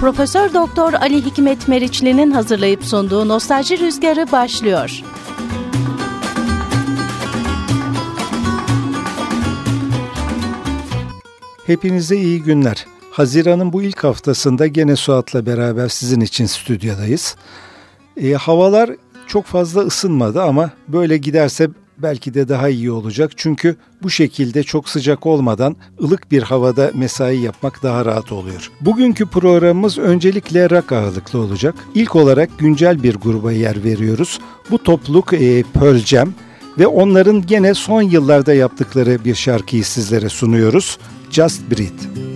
Profesör Doktor Ali Hikmet Meriçli'nin hazırlayıp sunduğu Nostalji Rüzgarı başlıyor. Hepinize iyi günler. Haziran'ın bu ilk haftasında gene Suat'la beraber sizin için stüdyodayız. E, havalar çok fazla ısınmadı ama böyle giderse belki de daha iyi olacak. Çünkü bu şekilde çok sıcak olmadan ılık bir havada mesai yapmak daha rahat oluyor. Bugünkü programımız öncelikle rock ağırlıklı olacak. İlk olarak güncel bir gruba yer veriyoruz. Bu topluluk e, Pearl Jam ve onların gene son yıllarda yaptıkları bir şarkıyı sizlere sunuyoruz. Just Breathe.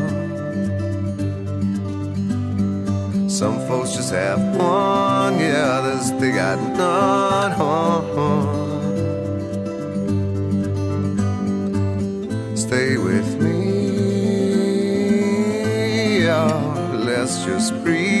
Some folks just have one, yeah, others they got none. Stay with me, yeah, let's just breathe.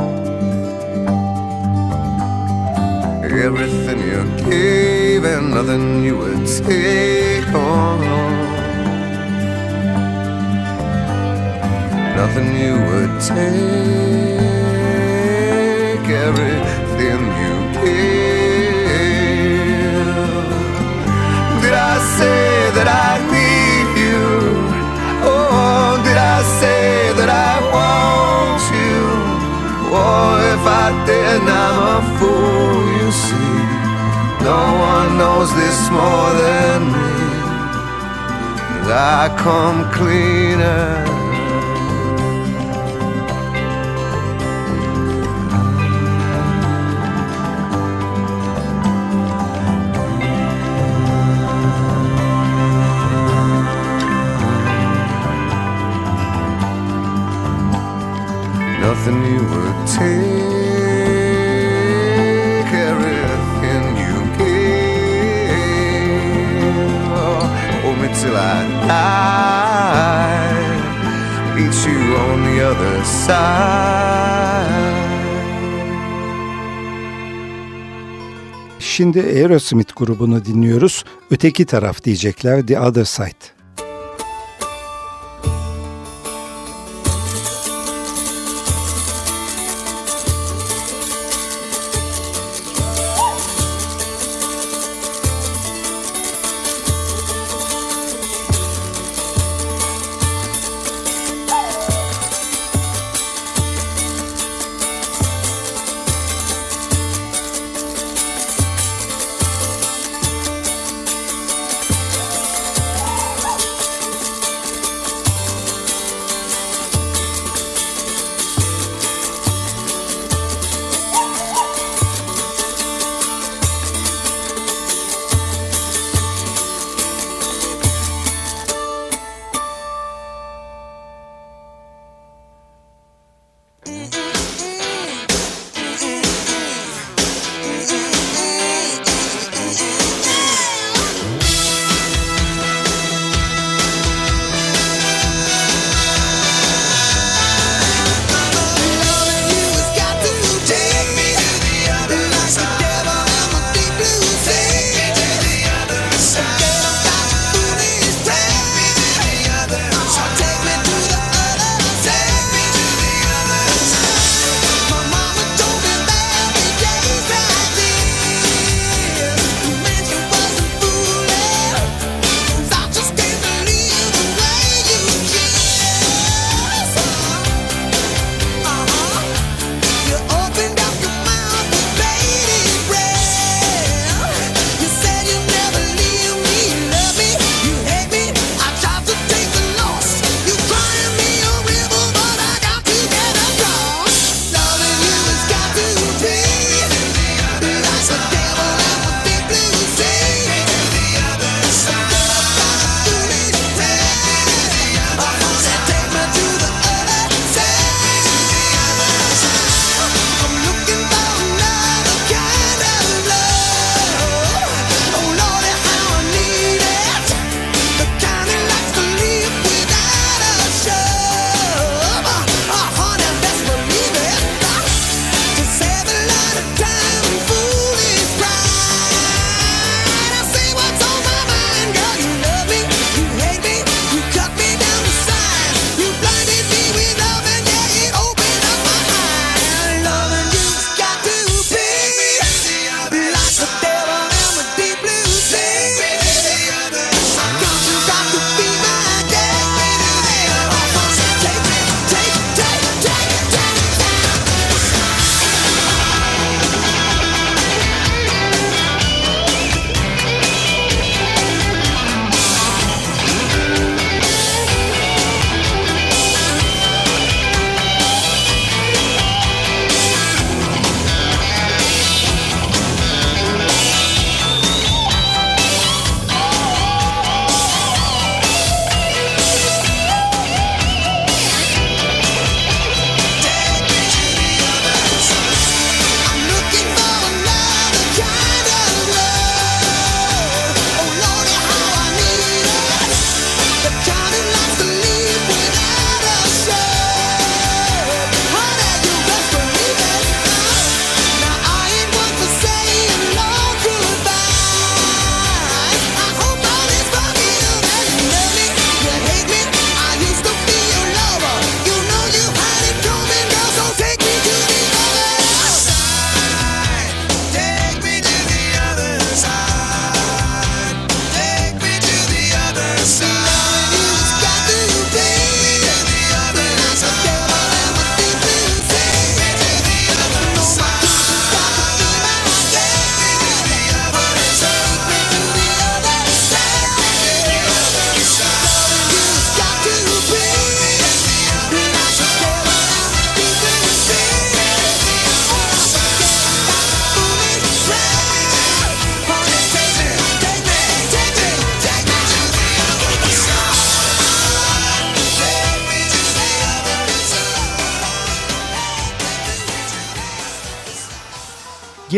Everything you gave and nothing you would take on. Nothing you would take. Knows this more than me. I come cleaner. Şimdi Aerosmith grubunu dinliyoruz. Öteki taraf diyecekler The Other Side.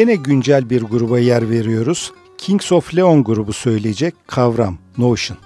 Gene güncel bir gruba yer veriyoruz. Kings of Leon grubu söyleyecek Kavram, Notion.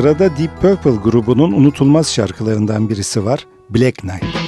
Sırada Deep Purple grubunun unutulmaz şarkılarından birisi var, Black Knight.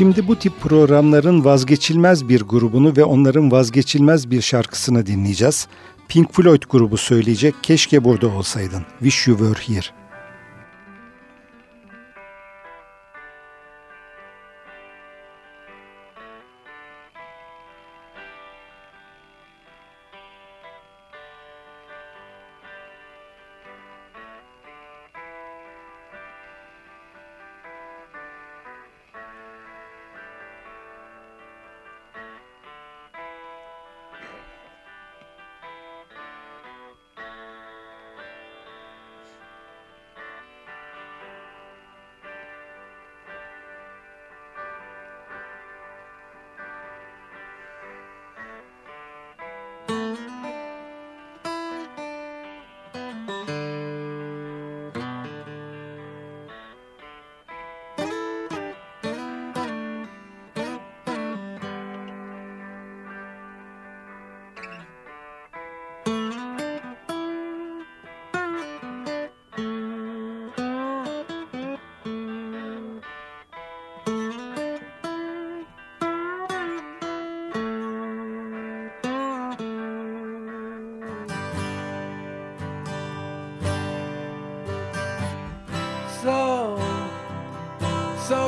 Şimdi bu tip programların vazgeçilmez bir grubunu ve onların vazgeçilmez bir şarkısını dinleyeceğiz. Pink Floyd grubu söyleyecek Keşke Burada Olsaydın. Wish You Were Here.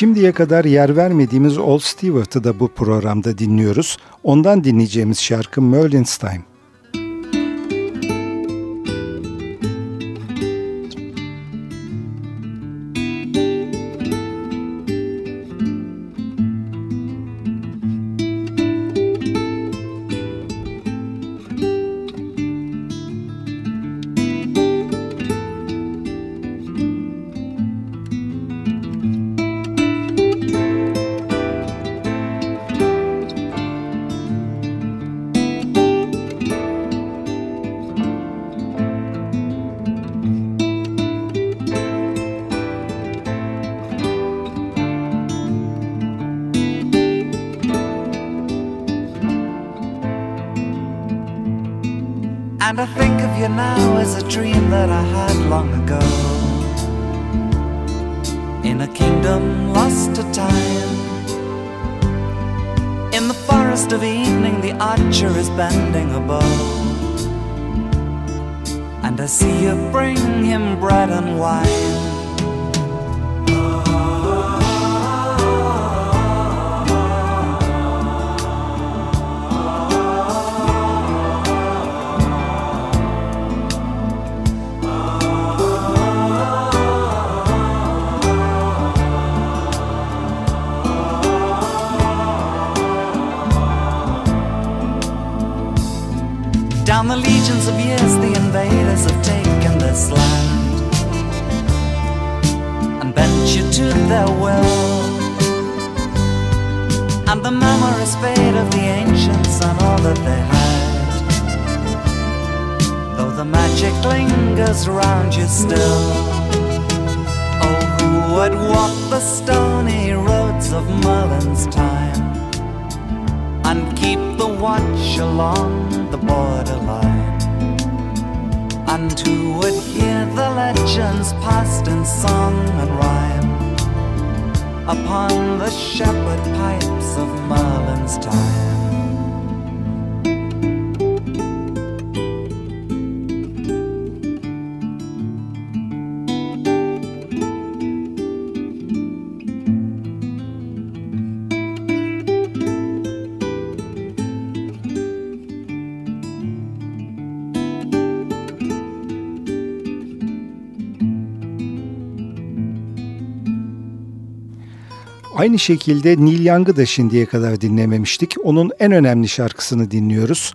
Şimdiye kadar yer vermediğimiz Old Stewart'ı da bu programda dinliyoruz. Ondan dinleyeceğimiz şarkı Merlin's Time. And I think of you now as a dream that I had long ago. In a kingdom lost to time. In the forest of evening, the archer is bending a bow. And I see you bring him bread and wine. Legions of years, the invaders have taken this land and bent you to their will. And the memories fade of the ancients and all that they had. Though the magic lingers round you still. Oh, who would walk the stony roads of Merlin's time and keep the watch along Who would hear the legends passed in song and rhyme upon the shepherd pipes of Merlin's time? Aynı şekilde Neil Young'ı da şimdiye kadar dinlememiştik. Onun en önemli şarkısını dinliyoruz.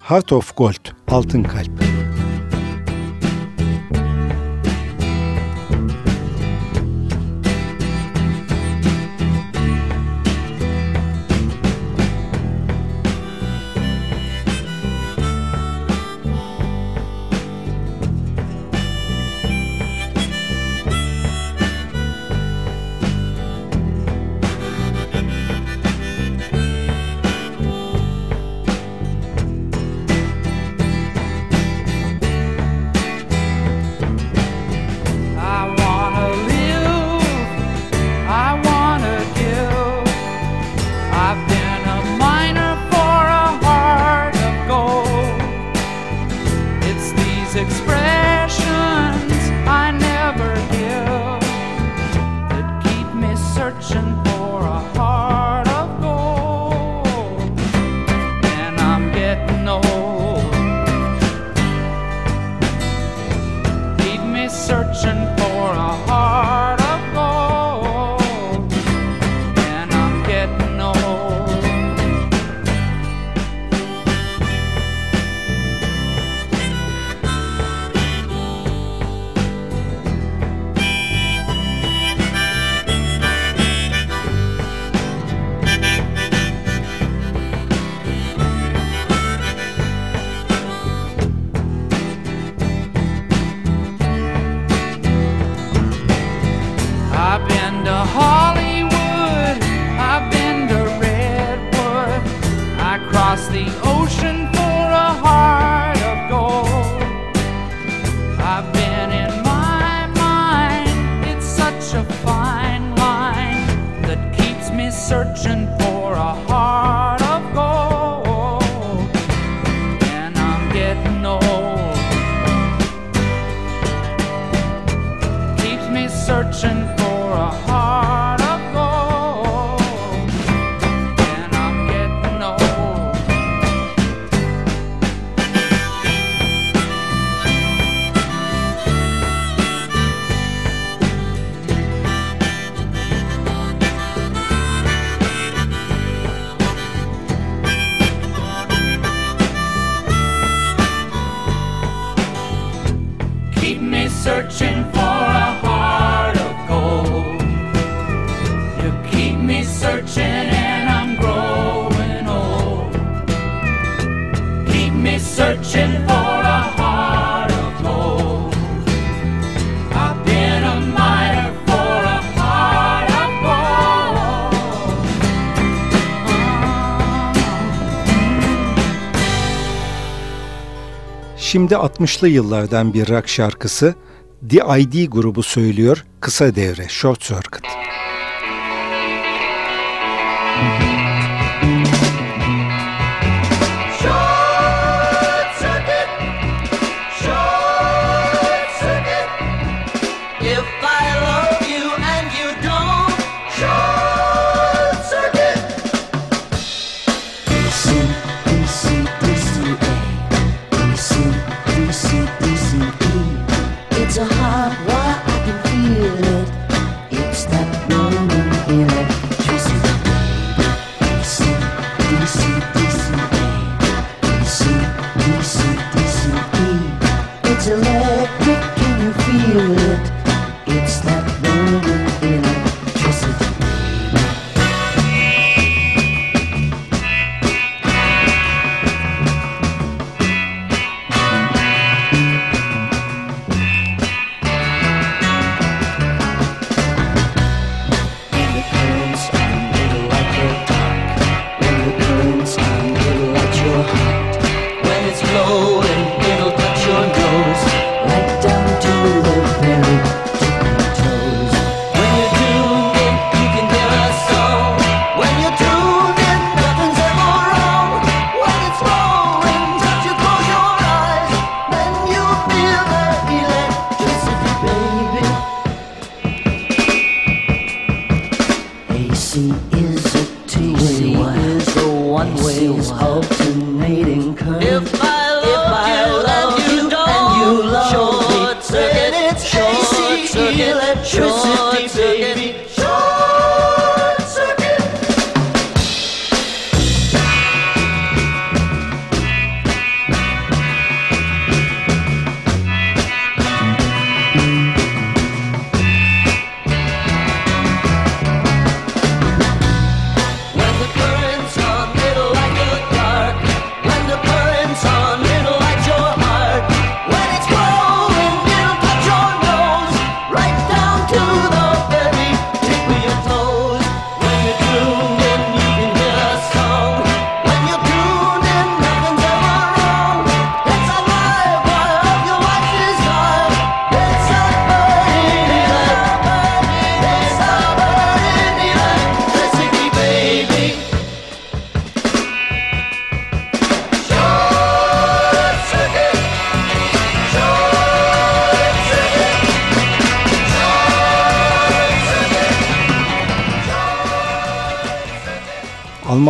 Heart of Gold, Altın Kalp. Searching Şimdi 60'lı yıllardan bir rock şarkısı The ID grubu söylüyor kısa devre Short Circuit. Müzik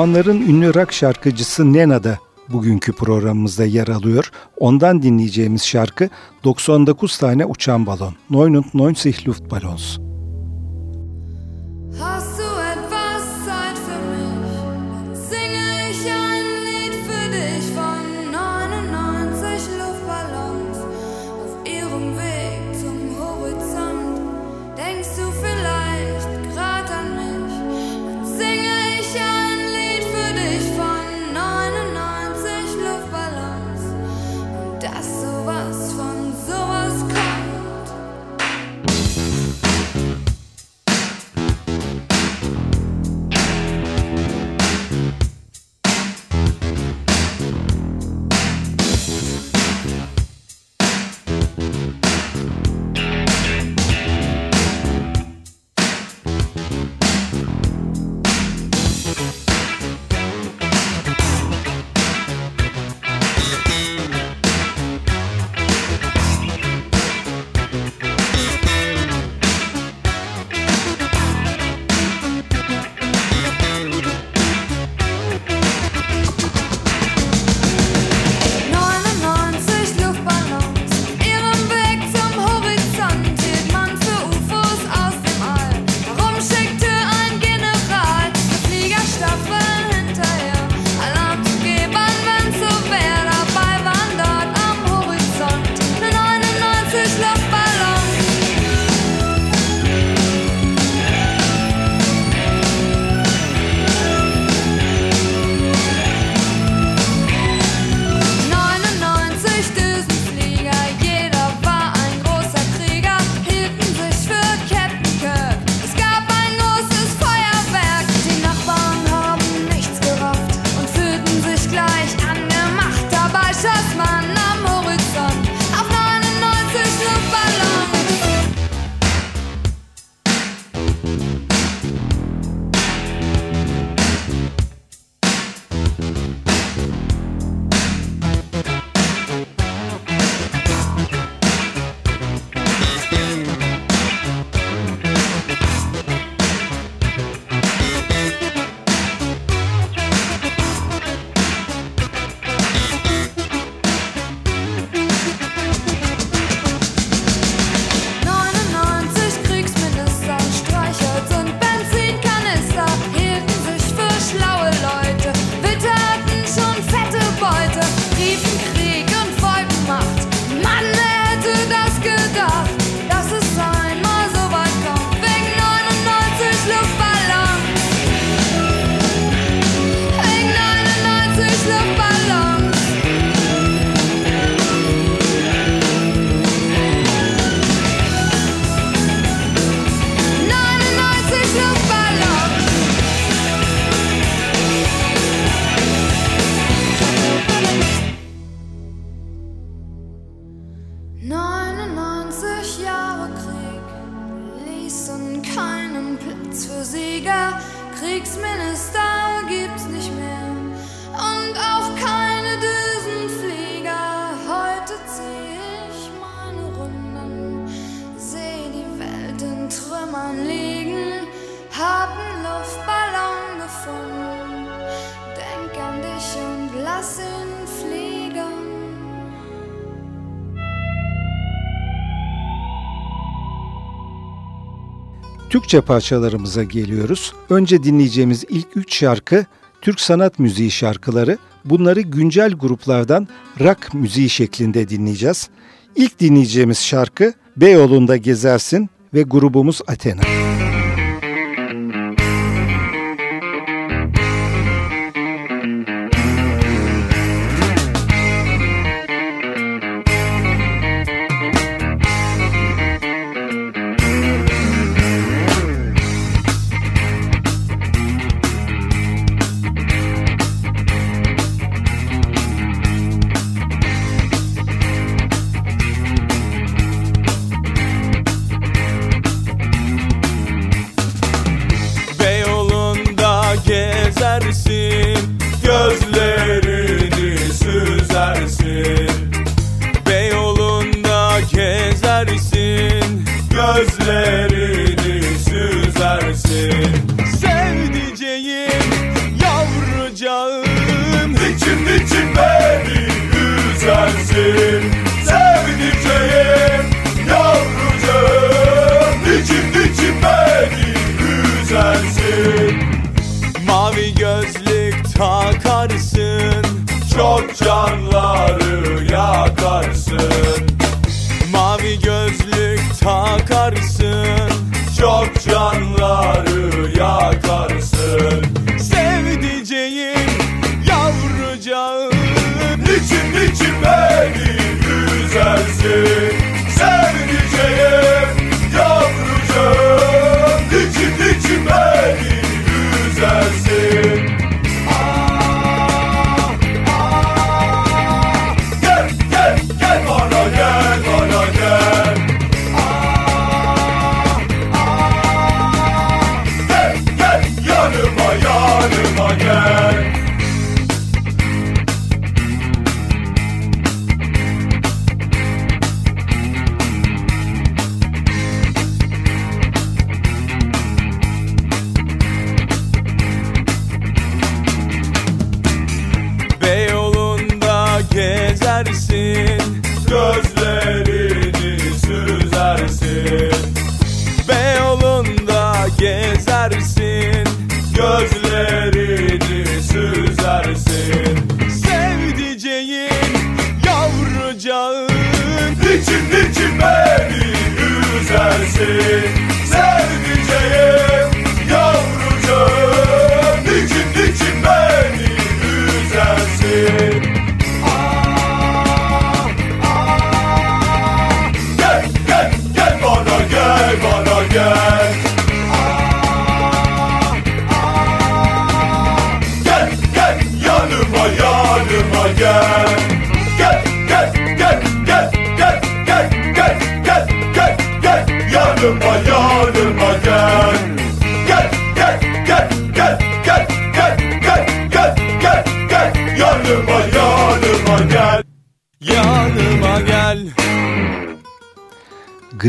Almanların ünlü rock şarkıcısı Nena da bugünkü programımızda yer alıyor. Ondan dinleyeceğimiz şarkı 99 tane uçan balon. 99 Luftballons. Ballons. Türkçe parçalarımıza geliyoruz. Önce dinleyeceğimiz ilk üç şarkı Türk sanat müziği şarkıları. Bunları güncel gruplardan rock müziği şeklinde dinleyeceğiz. İlk dinleyeceğimiz şarkı Beyoğlu'nda gezersin ve grubumuz Athena.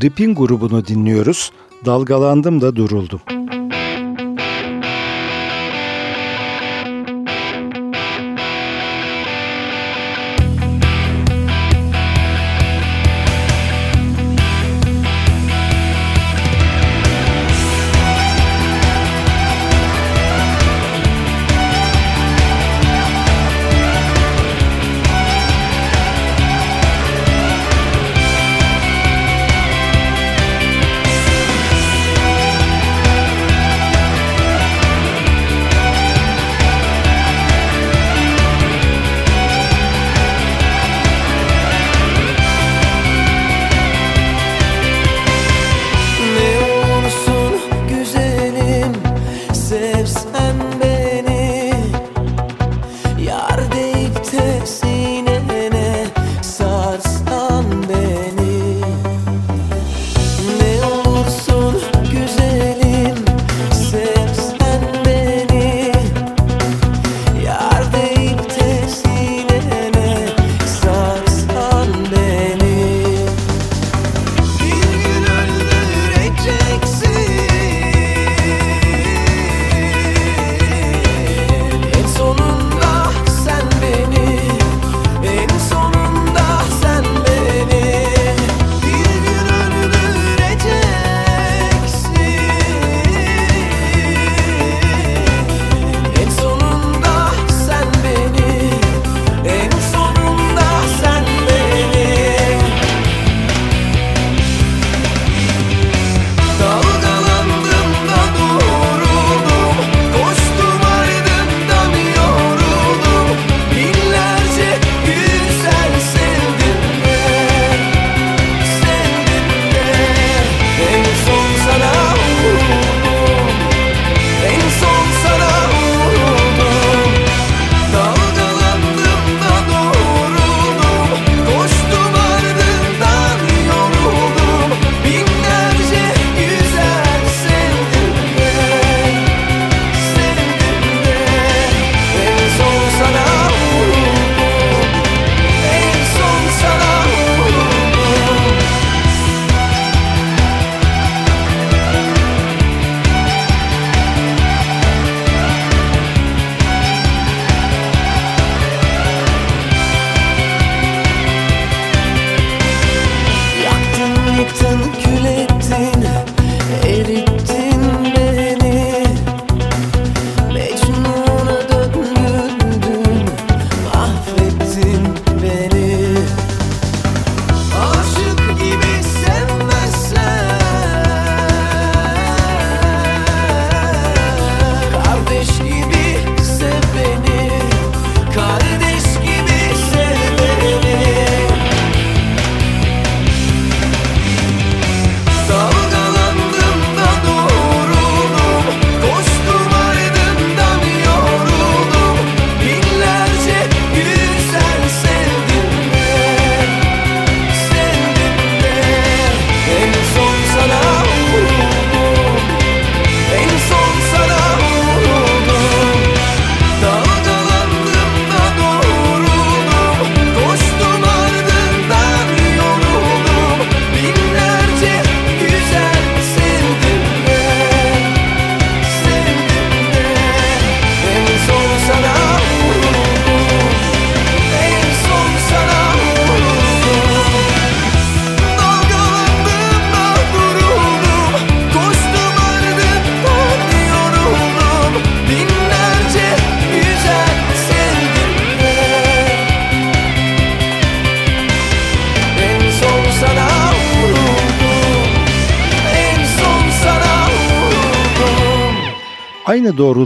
Gripin grubunu dinliyoruz. Dalgalandım da duruldum.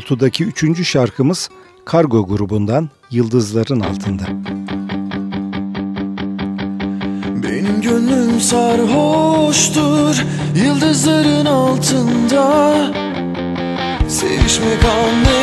doğrultudaki üçüncü şarkımız Kargo grubundan Yıldızların Altında. Benim gönlüm sarhoştur yıldızların altında Sevişmek anne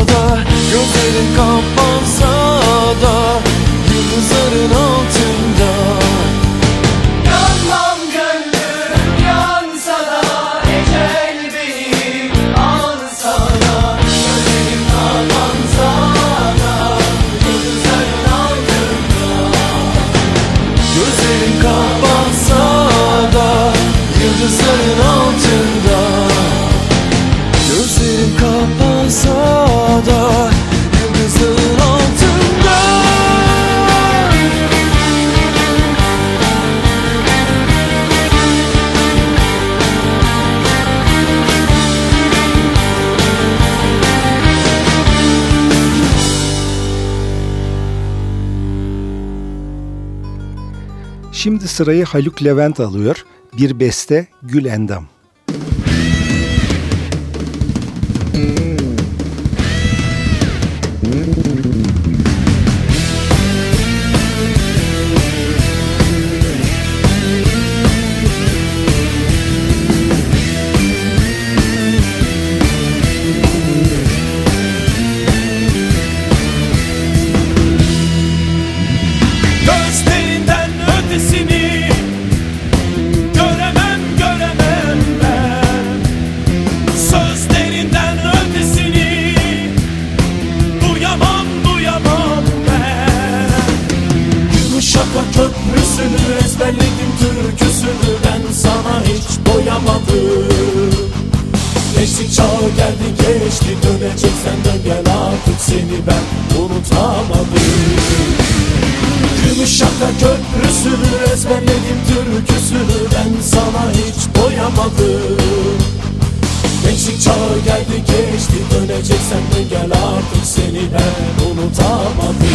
da Gözlerin kapansa da Yıldızların altı sırayı Haluk Levent alıyor. Bir beste Gül Endam. türküsünü ben sana hiç doyamadım. Gençlik çağı geldi geçti döneceksen de gel artık seni ben unutamadım.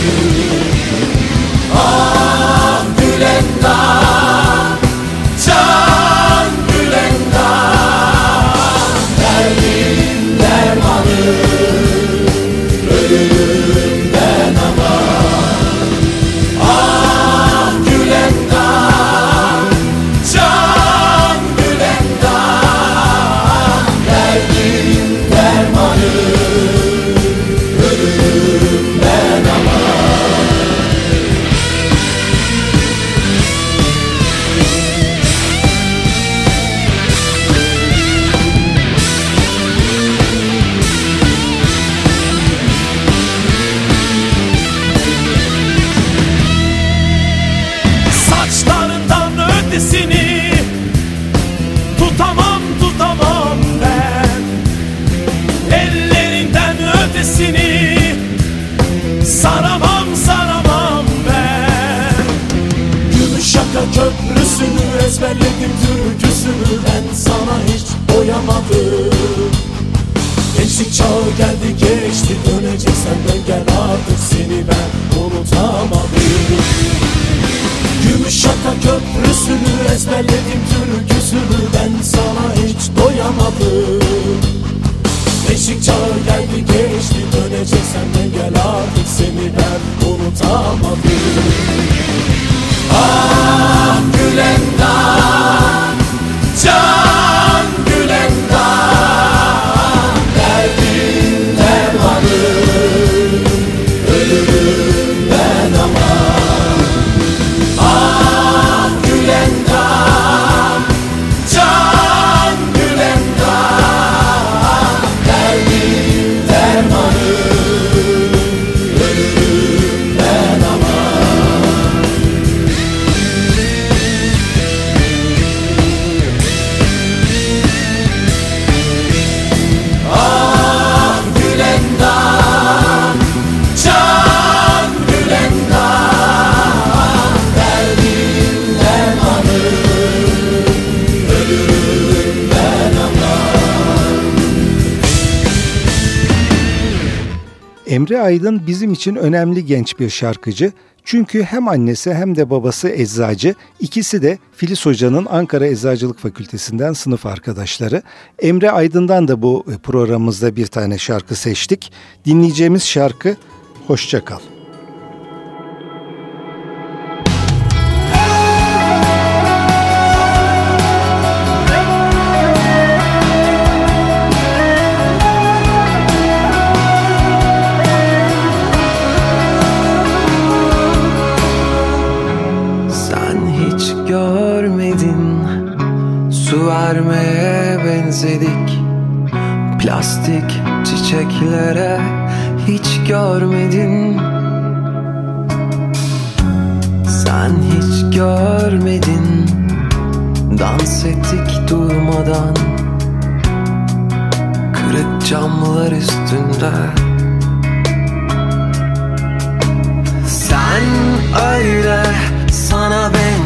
Aydın bizim için önemli genç bir şarkıcı. Çünkü hem annesi hem de babası eczacı. İkisi de Filiz Hoca'nın Ankara Eczacılık Fakültesinden sınıf arkadaşları. Emre Aydın'dan da bu programımızda bir tane şarkı seçtik. Dinleyeceğimiz şarkı Hoşça Kal. vermeye benzedik. Plastik çiçeklere hiç görmedin. Sen hiç görmedin. Dans ettik durmadan. Kırık camlar üstünde. Sen öyle sana ben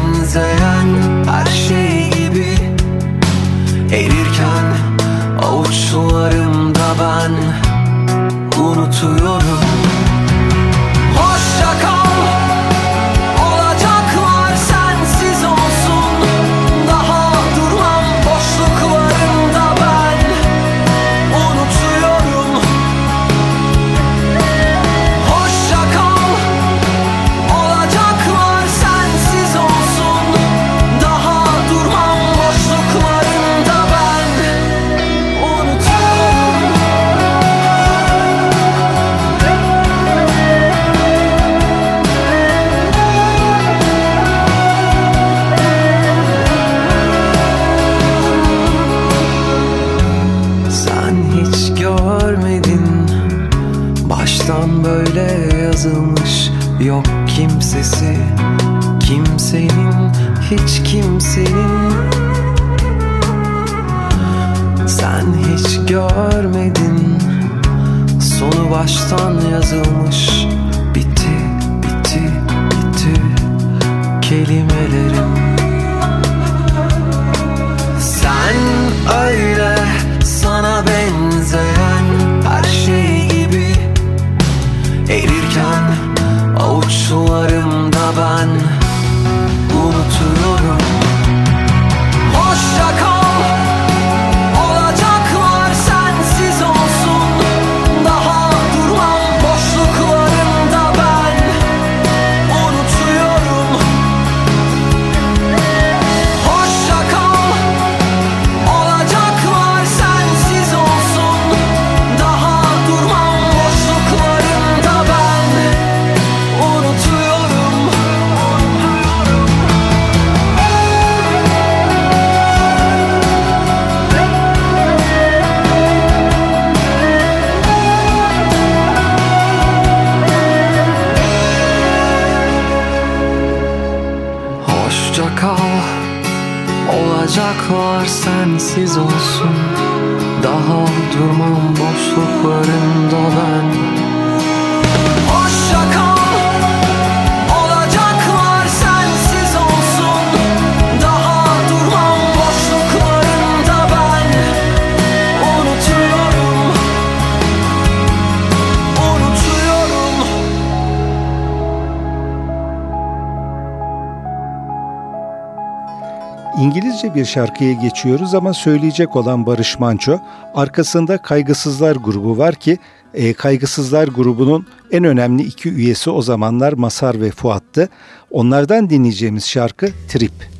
bir şarkıya geçiyoruz ama söyleyecek olan Barış Manço. Arkasında Kaygısızlar grubu var ki e, Kaygısızlar grubunun en önemli iki üyesi o zamanlar Masar ve Fuat'tı. Onlardan dinleyeceğimiz şarkı Trip.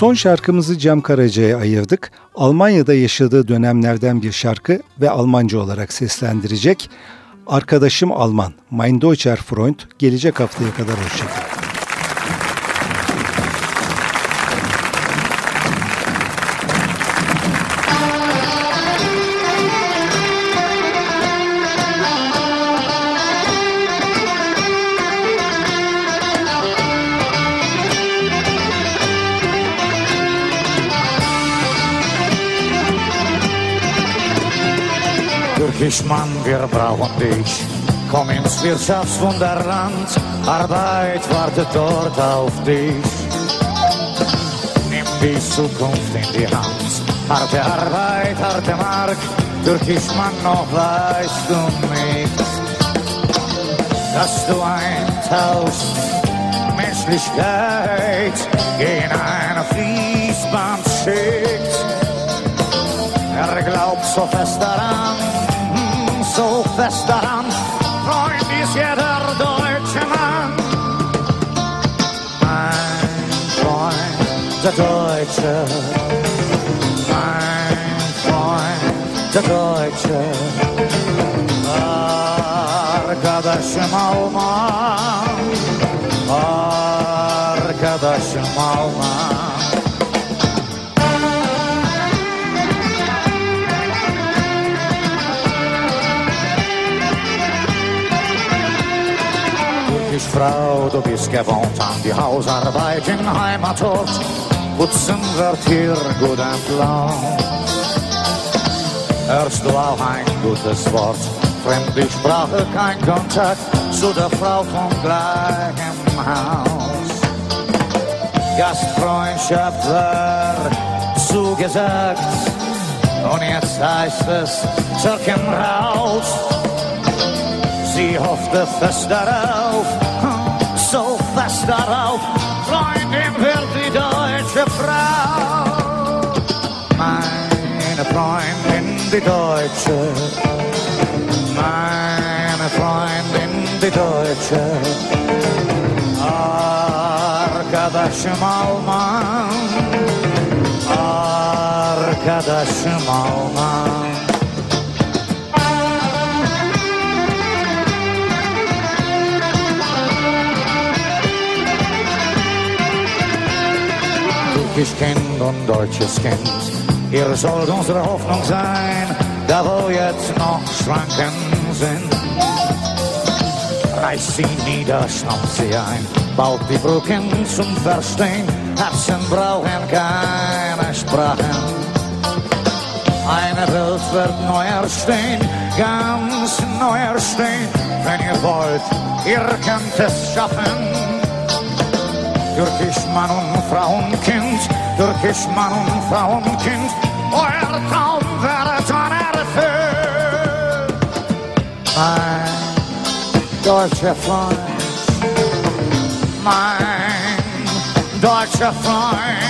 Son şarkımızı Cem Karaca'ya ayırdık. Almanya'da yaşadığı dönemlerden bir şarkı ve Almanca olarak seslendirecek. Arkadaşım Alman, Mein Deutscher Freund gelecek haftaya kadar hoşçakalın. Türkisch Mann, wir brauchen dich. Komm ins Wirtschaftswunderland, Arbeit wartet dort auf dich. Nimm die Zukunft in die Hand, harte Arbeit, harte Mark. Türkisch Mann, noch weißt du nicht. dass du eintauchst. Menschlichkeit in eine Fließband schickt. Er glaubt so fest daran, so fest daran, Freund ist jeder deutsche Mann. Mein Freund, der Deutsche, mein Freund, der Deutsche. Arkadaşım Frau, du bist gewohnt an die Hausarbeit im Heimatort Putzen wird hier gut entlohnt Hörst du auch ein gutes Wort? Fremde Sprache, kein Kontakt zu der Frau vom gleichen Haus. Gastfreundschaft war zugesagt und jetzt heißt es Türken raus. Sie hoffte fest darauf, darauf, Freundin wird die deutsche Frau. Meine Freundin, die Deutsche, meine Freundin, die Deutsche. Arkadaşım Alman, arkadaşım Alman. Türkisch Kind und deutsches Kind, ihr sollt unsere Hoffnung sein, da wo jetzt noch Schranken sind. Reiß sie nieder, stampf sie ein, baut die Brücken zum Verstehen, Herzen brauchen keine Sprachen. Eine Welt wird neu erstehen, ganz neu erstehen, wenn ihr wollt, ihr könnt es schaffen. Türkisch Mann und Frauenkind, Türkisch Mann und Frauenkind, euer Traum wird dann erfüllt. Mein deutscher Freund, mein deutscher Freund,